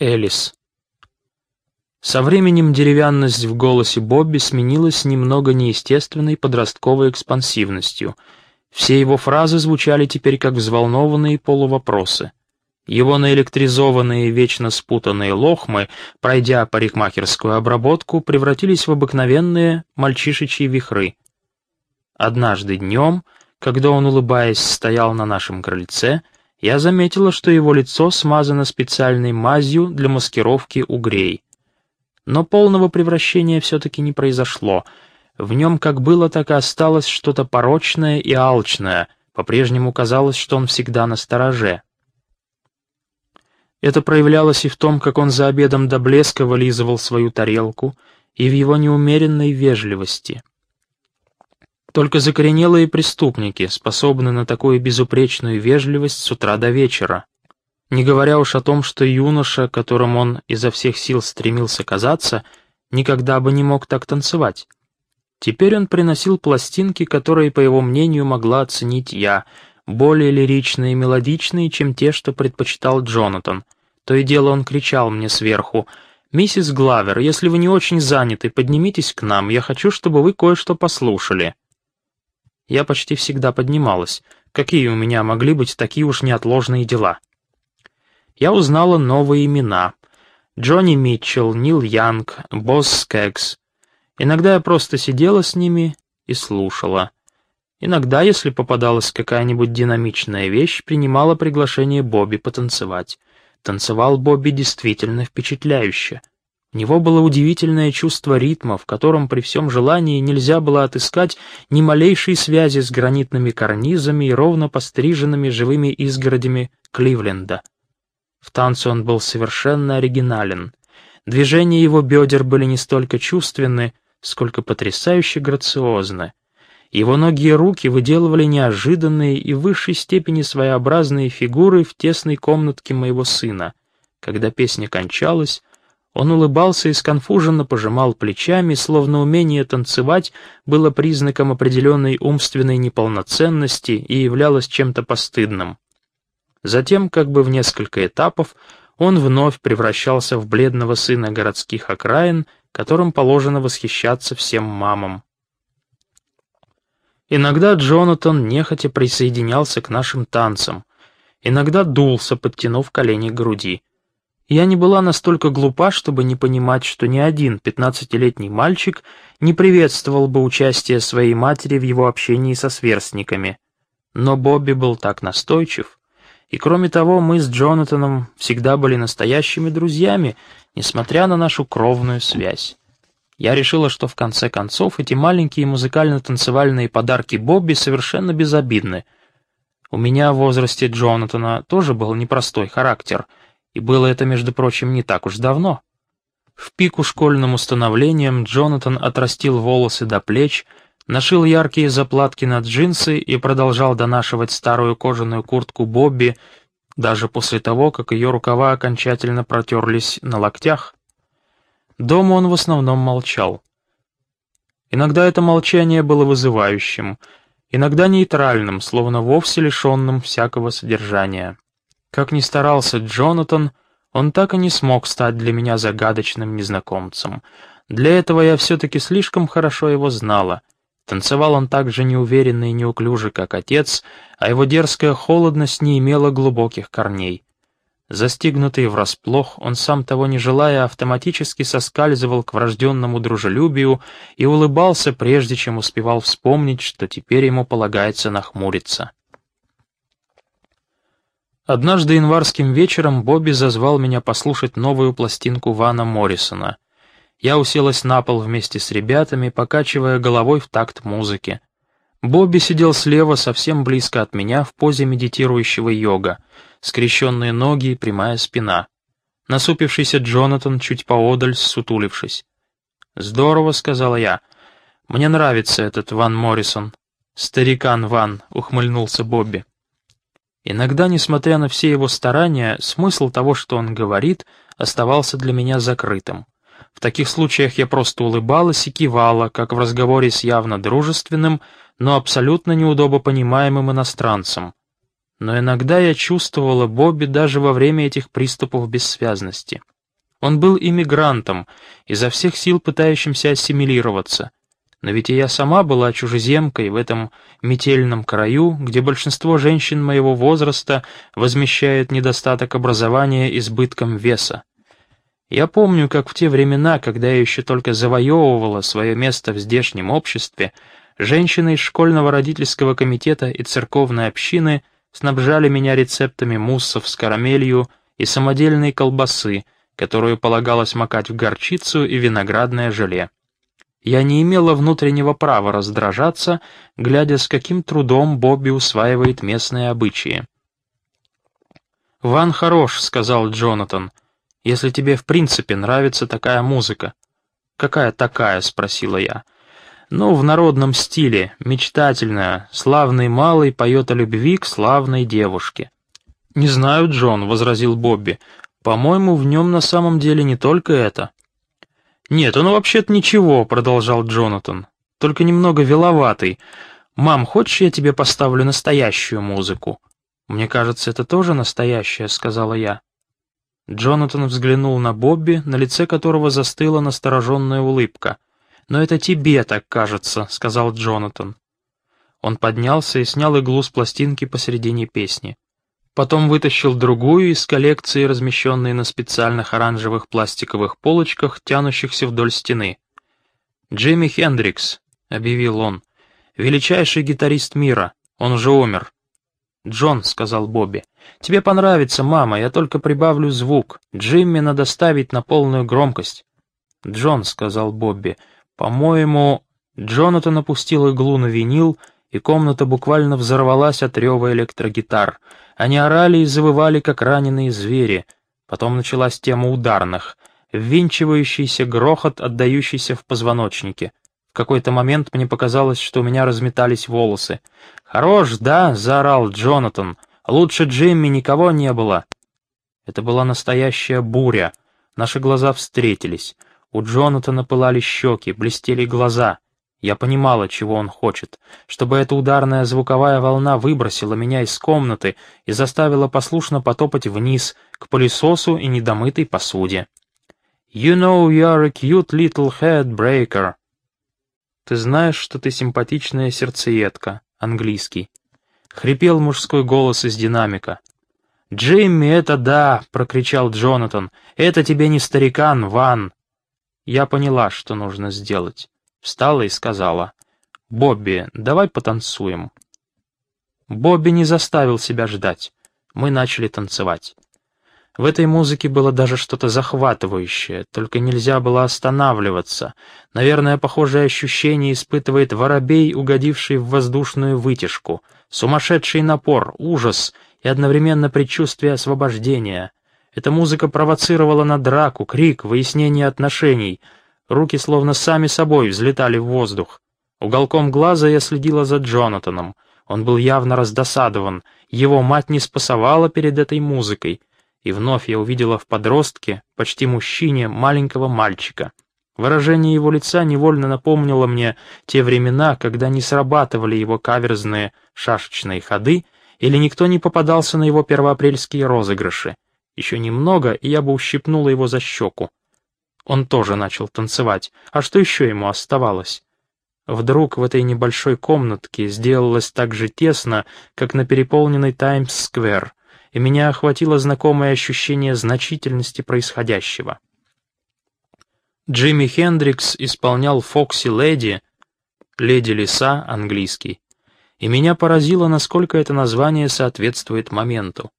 Элис. Со временем деревянность в голосе Бобби сменилась немного неестественной подростковой экспансивностью. Все его фразы звучали теперь как взволнованные полувопросы. Его наэлектризованные, вечно спутанные лохмы, пройдя парикмахерскую обработку, превратились в обыкновенные мальчишечьи вихры. Однажды днем, когда он, улыбаясь, стоял на нашем крыльце, я заметила, что его лицо смазано специальной мазью для маскировки угрей. Но полного превращения все-таки не произошло. В нем как было, так и осталось что-то порочное и алчное. По-прежнему казалось, что он всегда на стороже. Это проявлялось и в том, как он за обедом до блеска вылизывал свою тарелку, и в его неумеренной вежливости. Только закоренелые преступники способны на такую безупречную вежливость с утра до вечера. Не говоря уж о том, что юноша, которым он изо всех сил стремился казаться, никогда бы не мог так танцевать. Теперь он приносил пластинки, которые, по его мнению, могла оценить я, более лиричные и мелодичные, чем те, что предпочитал Джонатан. То и дело он кричал мне сверху «Миссис Главер, если вы не очень заняты, поднимитесь к нам, я хочу, чтобы вы кое-что послушали» я почти всегда поднималась. Какие у меня могли быть такие уж неотложные дела? Я узнала новые имена. Джонни Митчелл, Нил Янг, Босс Скэгс. Иногда я просто сидела с ними и слушала. Иногда, если попадалась какая-нибудь динамичная вещь, принимала приглашение Бобби потанцевать. Танцевал Бобби действительно впечатляюще — у него было удивительное чувство ритма, в котором при всем желании нельзя было отыскать ни малейшей связи с гранитными карнизами и ровно постриженными живыми изгородями Кливленда. В танце он был совершенно оригинален. Движения его бедер были не столько чувственны, сколько потрясающе грациозны. Его ноги и руки выделывали неожиданные и в высшей степени своеобразные фигуры в тесной комнатке моего сына. Когда песня кончалась, он улыбался и сконфуженно пожимал плечами, словно умение танцевать было признаком определенной умственной неполноценности и являлось чем-то постыдным. Затем, как бы в несколько этапов, он вновь превращался в бледного сына городских окраин, которым положено восхищаться всем мамам. Иногда Джонатан нехотя присоединялся к нашим танцам, иногда дулся, подтянув колени к груди. Я не была настолько глупа, чтобы не понимать, что ни один пятнадцатилетний мальчик не приветствовал бы участие своей матери в его общении со сверстниками. Но Бобби был так настойчив. И кроме того, мы с Джонатаном всегда были настоящими друзьями, несмотря на нашу кровную связь. Я решила, что в конце концов эти маленькие музыкально-танцевальные подарки Бобби совершенно безобидны. У меня в возрасте Джонатана тоже был непростой характер — и было это, между прочим, не так уж давно. В пику школьным установлением Джонатан отрастил волосы до плеч, нашил яркие заплатки на джинсы и продолжал донашивать старую кожаную куртку Бобби, даже после того, как ее рукава окончательно протерлись на локтях. Дома он в основном молчал. Иногда это молчание было вызывающим, иногда нейтральным, словно вовсе лишенным всякого содержания. Как ни старался Джонатан, он так и не смог стать для меня загадочным незнакомцем. Для этого я все-таки слишком хорошо его знала. Танцевал он так же неуверенно и неуклюже, как отец, а его дерзкая холодность не имела глубоких корней. Застигнутый врасплох, он сам того не желая, автоматически соскальзывал к врожденному дружелюбию и улыбался, прежде чем успевал вспомнить, что теперь ему полагается нахмуриться. Однажды январским вечером Бобби зазвал меня послушать новую пластинку Вана Моррисона. Я уселась на пол вместе с ребятами, покачивая головой в такт музыки. Бобби сидел слева, совсем близко от меня, в позе медитирующего йога, скрещенные ноги и прямая спина. Насупившийся Джонатан чуть поодаль, сутулившись. «Здорово», — сказала я. «Мне нравится этот Ван Моррисон». «Старикан Ван», — ухмыльнулся Бобби. Иногда, несмотря на все его старания, смысл того, что он говорит, оставался для меня закрытым. В таких случаях я просто улыбалась и кивала, как в разговоре с явно дружественным, но абсолютно неудобопонимаемым иностранцем. Но иногда я чувствовала Бобби даже во время этих приступов бессвязности. Он был иммигрантом, изо всех сил пытающимся ассимилироваться. Но ведь и я сама была чужеземкой в этом метельном краю, где большинство женщин моего возраста возмещает недостаток образования избытком веса. Я помню, как в те времена, когда я еще только завоевывала свое место в здешнем обществе, женщины из школьного родительского комитета и церковной общины снабжали меня рецептами муссов с карамелью и самодельной колбасы, которую полагалось макать в горчицу и виноградное желе. Я не имела внутреннего права раздражаться, глядя, с каким трудом Бобби усваивает местные обычаи. «Ван хорош», — сказал Джонатан, — если тебе в принципе нравится такая музыка». «Какая такая?» — спросила я. «Ну, в народном стиле, мечтательная, славный малый поет о любви к славной девушке». «Не знаю, Джон», — возразил Бобби. «По-моему, в нем на самом деле не только это». «Нет, он вообще-то ничего», — продолжал Джонатан. «Только немного веловатый. Мам, хочешь, я тебе поставлю настоящую музыку?» «Мне кажется, это тоже настоящая», — сказала я. Джонатан взглянул на Бобби, на лице которого застыла настороженная улыбка. «Но это тебе так кажется», — сказал Джонатан. Он поднялся и снял иглу с пластинки посередине песни. Потом вытащил другую из коллекции, размещенной на специальных оранжевых пластиковых полочках, тянущихся вдоль стены. «Джимми Хендрикс», — объявил он, — «величайший гитарист мира, он уже умер». «Джон», — сказал Бобби, — «тебе понравится, мама, я только прибавлю звук. Джимми надо ставить на полную громкость». «Джон», — сказал Бобби, — «по-моему...» Джонатан опустил иглу на винил, и комната буквально взорвалась от рева электрогитар. Они орали и завывали, как раненые звери. Потом началась тема ударных, ввинчивающийся грохот, отдающийся в позвоночнике. В какой-то момент мне показалось, что у меня разметались волосы. «Хорош, да?» — заорал Джонатан. «Лучше Джимми никого не было». Это была настоящая буря. Наши глаза встретились. У Джонатана пылали щеки, блестели глаза. Я понимала, чего он хочет. Чтобы эта ударная звуковая волна выбросила меня из комнаты и заставила послушно потопать вниз, к пылесосу и недомытой посуде. «You know you're a cute little headbreaker», «Ты знаешь, что ты симпатичная сердцеедка», английский. Хрипел мужской голос из динамика. «Джимми, это да!» — прокричал Джонатан. «Это тебе не старикан, Ван!» Я поняла, что нужно сделать. Встала и сказала. «Бобби, давай потанцуем». Бобби не заставил себя ждать. Мы начали танцевать. В этой музыке было даже что-то захватывающее, только нельзя было останавливаться. Наверное, похожее ощущение испытывает воробей, угодивший в воздушную вытяжку. Сумасшедший напор, ужас и одновременно предчувствие освобождения. Эта музыка провоцировала на драку, крик, выяснение отношений. Руки словно сами собой взлетали в воздух. Уголком глаза я следила за Джонатаном. Он был явно раздосадован. Его мать не спасовала перед этой музыкой и вновь я увидела в подростке, почти мужчине, маленького мальчика. Выражение его лица невольно напомнило мне те времена, когда не срабатывали его каверзные шашечные ходы, или никто не попадался на его первоапрельские розыгрыши. Еще немного, и я бы ущипнула его за щеку. Он тоже начал танцевать, а что еще ему оставалось? Вдруг в этой небольшой комнатке сделалось так же тесно, как на переполненной Таймс-сквер, и меня охватило знакомое ощущение значительности происходящего. Джимми Хендрикс исполнял «Фокси Леди», «Леди Лиса» английский, и меня поразило, насколько это название соответствует моменту.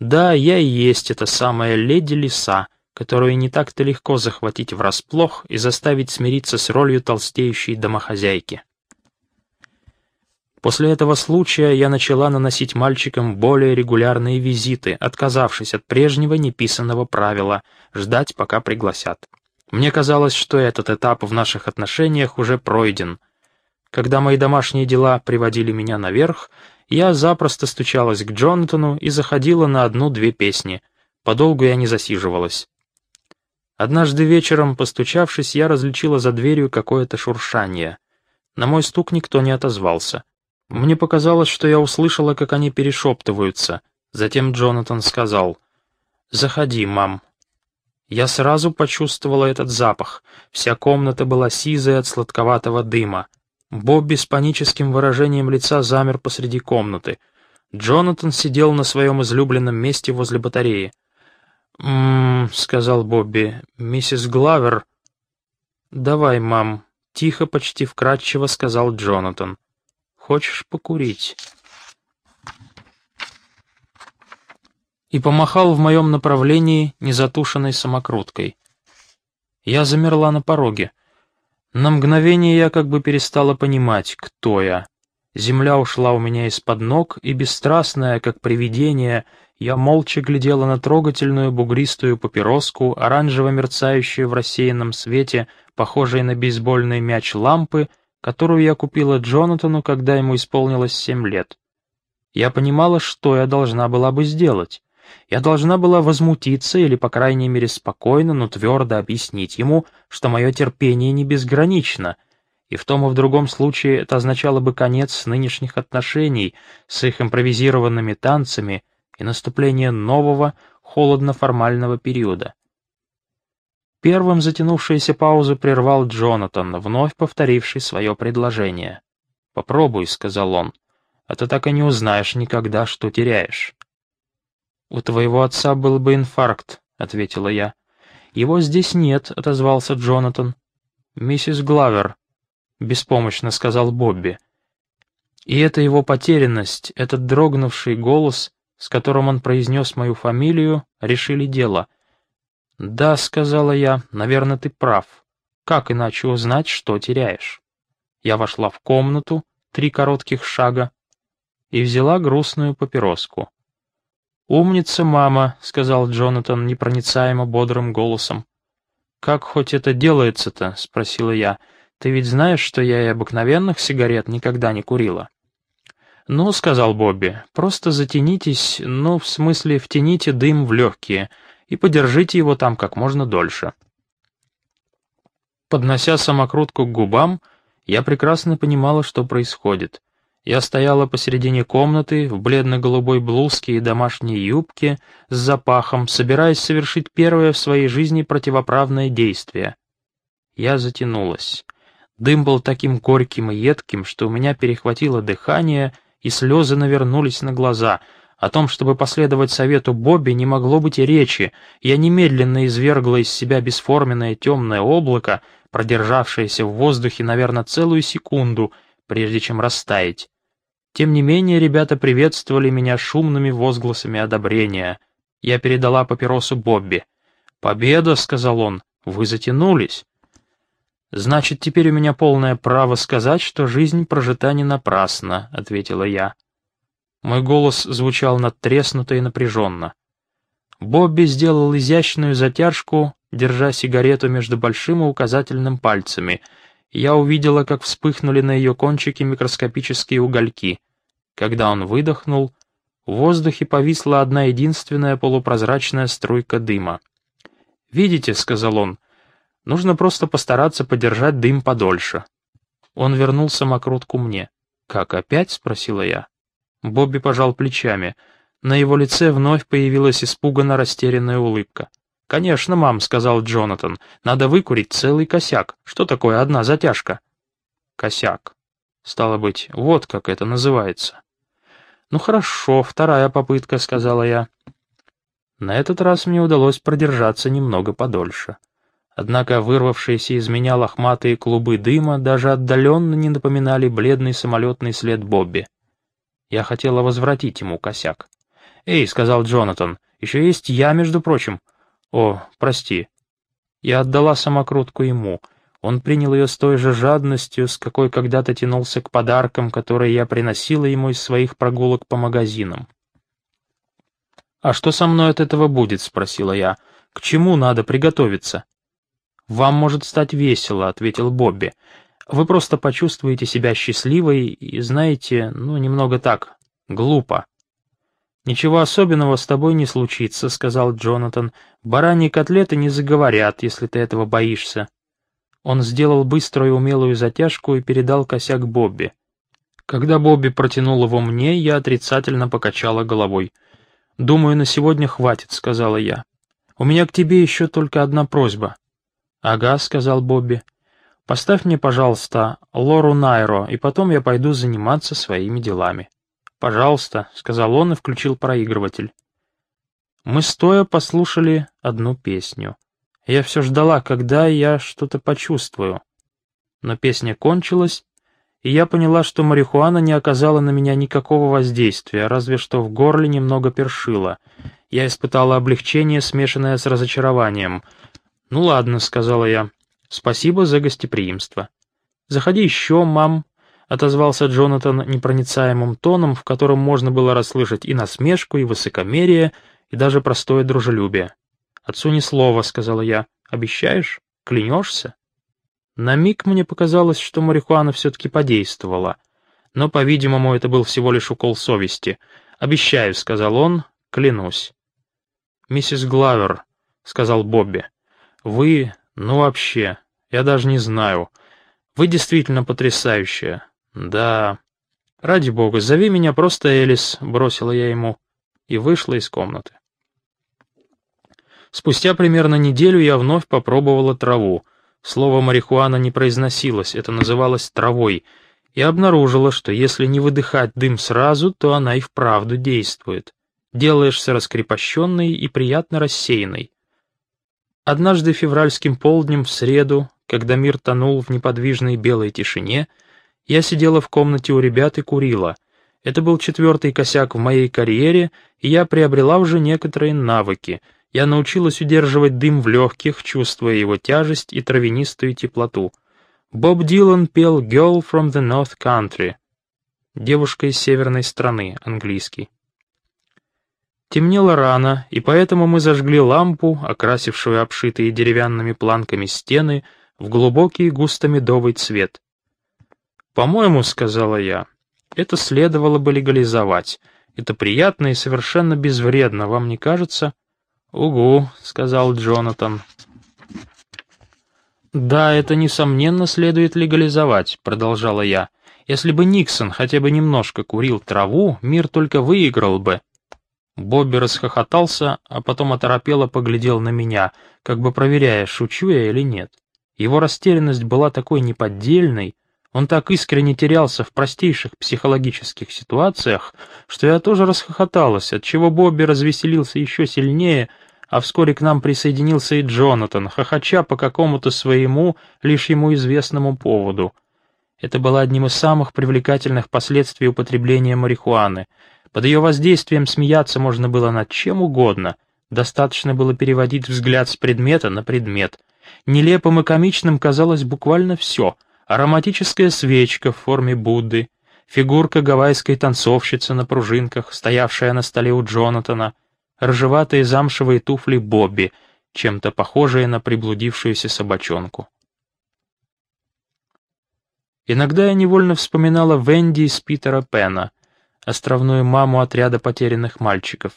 Да, я и есть эта самая «Леди Лиса», которую не так-то легко захватить врасплох и заставить смириться с ролью толстеющей домохозяйки. После этого случая я начала наносить мальчикам более регулярные визиты, отказавшись от прежнего неписанного правила «ждать, пока пригласят». Мне казалось, что этот этап в наших отношениях уже пройден. Когда мои домашние дела приводили меня наверх, я запросто стучалась к Джонатану и заходила на одну-две песни. Подолгу я не засиживалась. Однажды вечером, постучавшись, я различила за дверью какое-то шуршание. На мой стук никто не отозвался. Мне показалось, что я услышала, как они перешептываются. Затем Джонатан сказал, «Заходи, мам». Я сразу почувствовала этот запах. Вся комната была сизой от сладковатого дыма. Бобби с паническим выражением лица замер посреди комнаты. Джонатан сидел на своем излюбленном месте возле батареи. «М-м-м», сказал Бобби, — «миссис Главер...» «Давай, мам», — тихо, почти вкратчиво сказал Джонатан. «Хочешь покурить?» И помахал в моем направлении незатушенной самокруткой. Я замерла на пороге. На мгновение я как бы перестала понимать, кто я. Земля ушла у меня из-под ног, и бесстрастная, как привидение, я молча глядела на трогательную бугристую папироску, оранжево мерцающую в рассеянном свете, похожей на бейсбольный мяч лампы, которую я купила Джонатану, когда ему исполнилось семь лет. Я понимала, что я должна была бы сделать. Я должна была возмутиться или, по крайней мере, спокойно, но твердо объяснить ему, что мое терпение не безгранично, и в том и в другом случае это означало бы конец нынешних отношений с их импровизированными танцами и наступление нового, холодно-формального периода. Первым затянувшуюся паузу прервал Джонатан, вновь повторивший свое предложение. «Попробуй», — сказал он, — «а ты так и не узнаешь никогда, что теряешь». «У твоего отца был бы инфаркт», — ответила я. «Его здесь нет», — отозвался Джонатан. «Миссис Главер», — беспомощно сказал Бобби. И эта его потерянность, этот дрогнувший голос, с которым он произнес мою фамилию, решили дело. «Да», — сказала я, — «наверное, ты прав. Как иначе узнать, что теряешь?» Я вошла в комнату, три коротких шага, и взяла грустную папироску. «Умница, мама», — сказал Джонатан непроницаемо бодрым голосом. «Как хоть это делается-то?» — спросила я. «Ты ведь знаешь, что я и обыкновенных сигарет никогда не курила». «Ну», — сказал Бобби, — «просто затянитесь, ну, в смысле, втяните дым в легкие и подержите его там как можно дольше». Поднося самокрутку к губам, я прекрасно понимала, что происходит. Я стояла посередине комнаты в бледно-голубой блузке и домашней юбке с запахом, собираясь совершить первое в своей жизни противоправное действие. Я затянулась. Дым был таким горьким и едким, что у меня перехватило дыхание, и слезы навернулись на глаза. О том, чтобы последовать совету Бобби, не могло быть и речи. Я немедленно извергла из себя бесформенное темное облако, продержавшееся в воздухе, наверное, целую секунду, прежде чем растаять. Тем не менее, ребята приветствовали меня шумными возгласами одобрения. Я передала папиросу Бобби. «Победа», — сказал он, — «вы затянулись». «Значит, теперь у меня полное право сказать, что жизнь прожита не напрасно», — ответила я. Мой голос звучал надтреснуто и напряженно. Бобби сделал изящную затяжку, держа сигарету между большим и указательным пальцами. Я увидела, как вспыхнули на ее кончике микроскопические угольки. Когда он выдохнул, в воздухе повисла одна единственная полупрозрачная струйка дыма. «Видите», — сказал он, — «нужно просто постараться подержать дым подольше». Он вернул самокрутку мне. «Как, опять?» — спросила я. Бобби пожал плечами. На его лице вновь появилась испуганно растерянная улыбка. «Конечно, мам», — сказал Джонатан, — «надо выкурить целый косяк. Что такое одна затяжка?» «Косяк. Стало быть, вот как это называется». «Ну хорошо, вторая попытка», — сказала я. На этот раз мне удалось продержаться немного подольше. Однако вырвавшиеся из меня лохматые клубы дыма даже отдаленно не напоминали бледный самолетный след Бобби. Я хотела возвратить ему косяк. «Эй», — сказал Джонатан, — «еще есть я, между прочим». «О, прости». Я отдала самокрутку ему — он принял ее с той же жадностью, с какой когда-то тянулся к подаркам, которые я приносила ему из своих прогулок по магазинам. «А что со мной от этого будет?» — спросила я. «К чему надо приготовиться?» «Вам может стать весело», — ответил Бобби. «Вы просто почувствуете себя счастливой и, знаете, ну, немного так, глупо». «Ничего особенного с тобой не случится», — сказал Джонатан. «Бараньи котлеты не заговорят, если ты этого боишься». Он сделал быструю умелую затяжку и передал косяк Бобби. Когда Бобби протянул его мне, я отрицательно покачала головой. «Думаю, на сегодня хватит», — сказала я. «У меня к тебе еще только одна просьба». «Ага», — сказал Бобби. «Поставь мне, пожалуйста, Лору Найро, и потом я пойду заниматься своими делами». «Пожалуйста», — сказал он и включил проигрыватель. Мы стоя послушали одну песню. Я все ждала, когда я что-то почувствую. Но песня кончилась, и я поняла, что марихуана не оказала на меня никакого воздействия, разве что в горле немного першило. Я испытала облегчение, смешанное с разочарованием. «Ну ладно», — сказала я, — «спасибо за гостеприимство». «Заходи еще, мам», — отозвался Джонатан непроницаемым тоном, в котором можно было расслышать и насмешку, и высокомерие, и даже простое дружелюбие. «Отцу ни слова», — сказала я. «Обещаешь? Клянешься?» На миг мне показалось, что марихуана все-таки подействовала. Но, по-видимому, это был всего лишь укол совести. «Обещаю», — сказал он, — «клянусь». «Миссис Главер», — сказал Бобби, — «вы, ну вообще, я даже не знаю. Вы действительно потрясающая. Да. Ради бога, зови меня просто Элис», — бросила я ему и вышла из комнаты. Спустя примерно неделю я вновь попробовала траву — Слово «марихуана» не произносилось, это называлось травой, и обнаружила, что если не выдыхать дым сразу, то она и вправду действует. Делаешься раскрепощенной и приятно рассеянной. Однажды февральским полднем в среду, когда мир тонул в неподвижной белой тишине, я сидела в комнате у ребят и курила. Это был четвертый косяк в моей карьере, и я приобрела уже некоторые навыки — я научилась удерживать дым в легких, чувствуя его тяжесть и травянистую теплоту. Боб Дилан пел «Girl from the North Country» — «Девушка из северной страны», английский. Темнело рано, и поэтому мы зажгли лампу, окрасившую обшитые деревянными планками стены, в глубокий густо-медовый цвет. «По-моему, — сказала я, — это следовало бы легализовать. Это приятно и совершенно безвредно, вам не кажется?» «Угу», — сказал Джонатан. «Да, это, несомненно, следует легализовать», — продолжала я. «Если бы Никсон хотя бы немножко курил траву, мир только выиграл бы». Бобби расхохотался, а потом оторопело поглядел на меня, как бы проверяя, шучу я или нет. Его растерянность была такой неподдельной, он так искренне терялся в простейших психологических ситуациях, что я тоже расхохоталась, отчего Бобби развеселился еще сильнее, а вскоре к нам присоединился и Джонатан, хохоча по какому-то своему, лишь ему известному поводу. Это было одним из самых привлекательных последствий употребления марихуаны. Под ее воздействием смеяться можно было над чем угодно, достаточно было переводить взгляд с предмета на предмет. Нелепым и комичным казалось буквально все — ароматическая свечка в форме Будды, фигурка гавайской танцовщицы на пружинках, стоявшая на столе у Джонатана, ржеватые замшевые туфли Бобби, чем-то похожие на приблудившуюся собачонку. Иногда я невольно вспоминала Венди из Питера Пена, островную маму отряда потерянных мальчиков.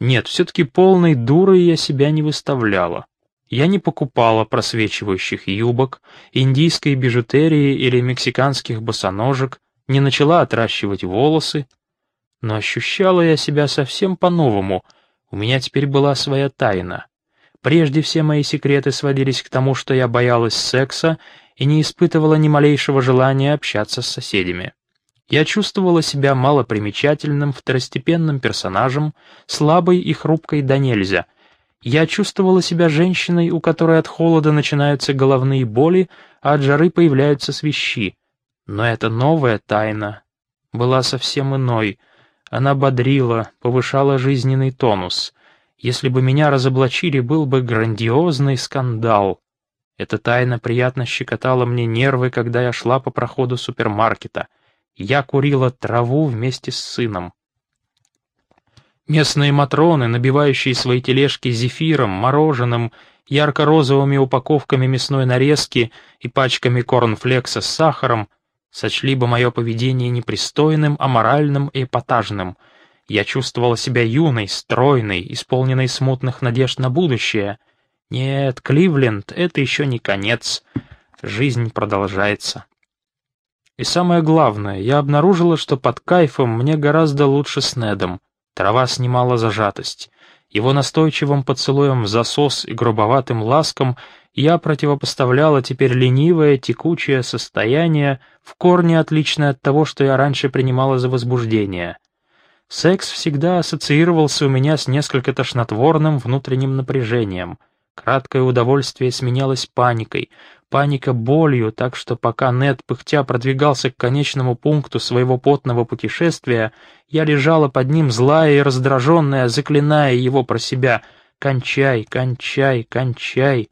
Нет, все-таки полной дурой я себя не выставляла. Я не покупала просвечивающих юбок, индийской бижутерии или мексиканских босоножек, не начала отращивать волосы. Но ощущала я себя совсем по-новому, у меня теперь была своя тайна. Прежде все мои секреты сводились к тому, что я боялась секса и не испытывала ни малейшего желания общаться с соседями. Я чувствовала себя малопримечательным, второстепенным персонажем, слабой и хрупкой до нельзя — я чувствовала себя женщиной, у которой от холода начинаются головные боли, а от жары появляются свищи. Но эта новая тайна была совсем иной. Она бодрила, повышала жизненный тонус. Если бы меня разоблачили, был бы грандиозный скандал. Эта тайна приятно щекотала мне нервы, когда я шла по проходу супермаркета. Я курила траву вместе с сыном. Местные матроны, набивающие свои тележки зефиром, мороженым, ярко-розовыми упаковками мясной нарезки и пачками корнфлекса с сахаром, сочли бы мое поведение непристойным, аморальным и эпатажным. Я чувствовала себя юной, стройной, исполненной смутных надежд на будущее. Нет, Кливленд — это еще не конец. Жизнь продолжается. И самое главное, я обнаружила, что под кайфом мне гораздо лучше с Недом. Трава снимала зажатость. Его настойчивым поцелуем в засос и грубоватым ласком я противопоставляла теперь ленивое, текучее состояние, в корне отличное от того, что я раньше принимала за возбуждение. Секс всегда ассоциировался у меня с несколько тошнотворным внутренним напряжением. Краткое удовольствие сменялось паникой, паника болью, так что пока Нед пыхтя продвигался к конечному пункту своего потного путешествия, я лежала под ним злая и раздраженная, заклиная его про себя «Кончай, кончай, кончай».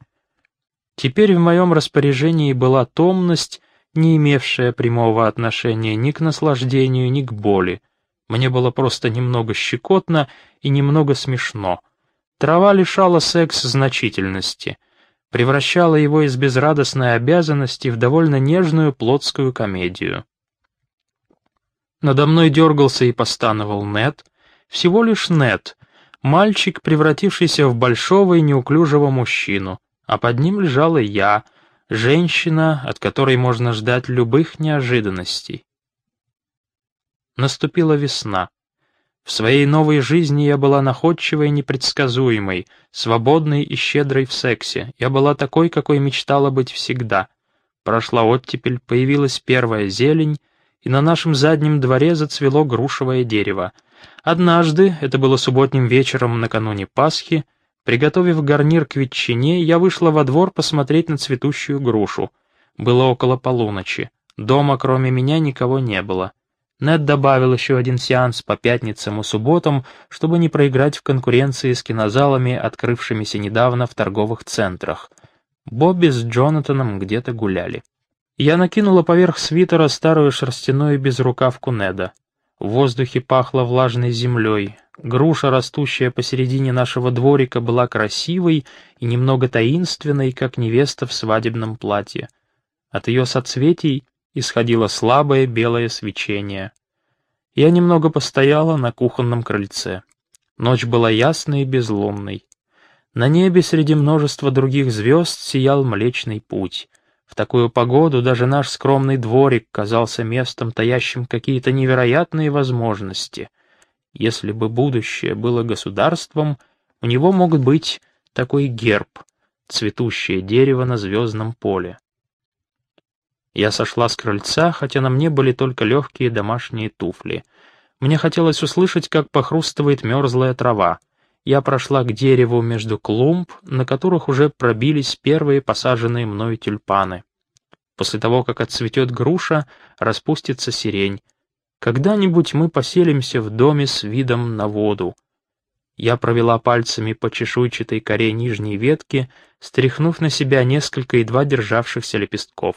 Теперь в моем распоряжении была томность, не имевшая прямого отношения ни к наслаждению, ни к боли. Мне было просто немного щекотно и немного смешно. Трава лишала секс значительности, превращала его из безрадостной обязанности в довольно нежную плотскую комедию. Надо мной дергался и постановал Нет, всего лишь Нет, мальчик, превратившийся в большого и неуклюжего мужчину — а под ним лежала я, женщина, от которой можно ждать любых неожиданностей. Наступила весна. В своей новой жизни я была находчивой и непредсказуемой, свободной и щедрой в сексе. Я была такой, какой мечтала быть всегда. Прошла оттепель, появилась первая зелень, и на нашем заднем дворе зацвело грушевое дерево. Однажды, это было субботним вечером накануне Пасхи, Приготовив гарнир к ветчине, я вышла во двор посмотреть на цветущую грушу. Было около полуночи. Дома, кроме меня, никого не было. Нед добавил еще один сеанс по пятницам и субботам, чтобы не проиграть в конкуренции с кинозалами, открывшимися недавно в торговых центрах. Бобби с Джонатаном где-то гуляли. Я накинула поверх свитера старую шерстяную безрукавку Неда. В воздухе пахло влажной землей. Груша, растущая посередине нашего дворика, была красивой и немного таинственной, как невеста в свадебном платье. От ее соцветий исходило слабое белое свечение. Я немного постояла на кухонном крыльце. Ночь была ясной и безлунной. На небе среди множества других звезд сиял Млечный Путь. В такую погоду даже наш скромный дворик казался местом, таящим какие-то невероятные возможности. Если бы будущее было государством, у него мог быть такой герб — цветущее дерево на звездном поле. Я сошла с крыльца, хотя на мне были только легкие домашние туфли. Мне хотелось услышать, как похрустывает мерзлая трава — я прошла к дереву между клумб, на которых уже пробились первые посаженные мною тюльпаны. После того, как отцветет груша, распустится сирень. Когда-нибудь мы поселимся в доме с видом на воду. Я провела пальцами по чешуйчатой коре нижней ветки, стряхнув на себя несколько едва державшихся лепестков.